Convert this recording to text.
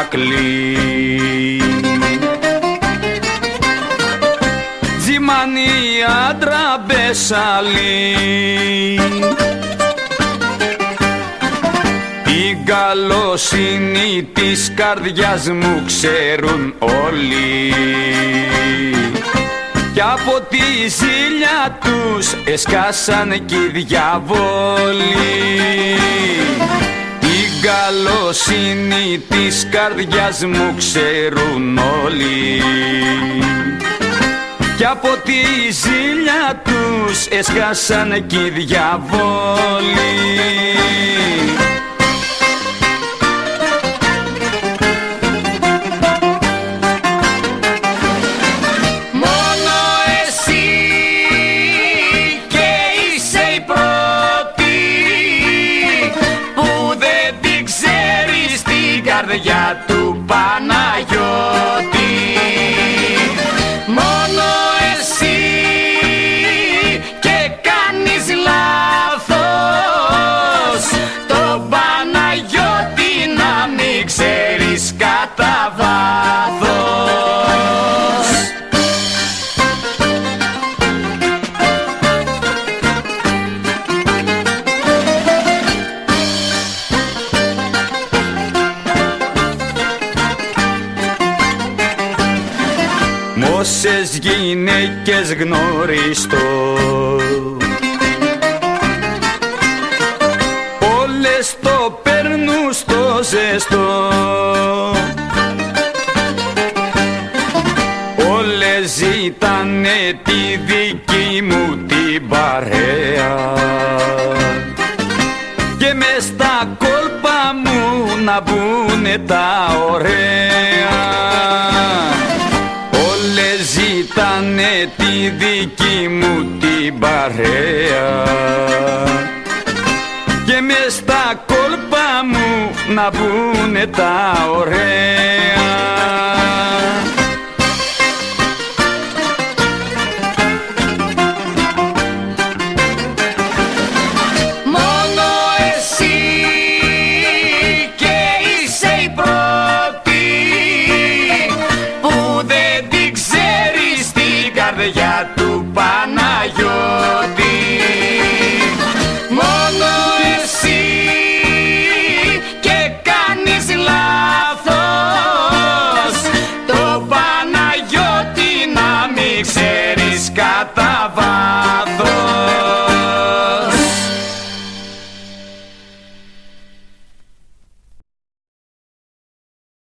Με λένε πάνω Μερακλή Τζιμάνι άντρα μπεσαλή Την καλοσύνη της καρδιάς μου ξέρουν όλοι. Κι από τη ζήλια τους εσκάσαν κι οι διαβόλοι Την καλοσύνη της καρδιάς μου ξέρουν όλοι. Κι από τη ζήλια τους εσκάσαν κι οι διαβόλοι καρδιά του Παναγιώτη Μόσες γυναίκες γνωριστώ. Όλες το παίρνουν στο ζεστό. Όλες ζητάνε τη δική μου την παρέα. Και μες στα κόλπα μου να μπουνε τα ωραία. Όλες ζητάνε τη δική μου την παρέα. Και μες στα κόλπα μου να μπουνε τα ωραία του Παναγιώτη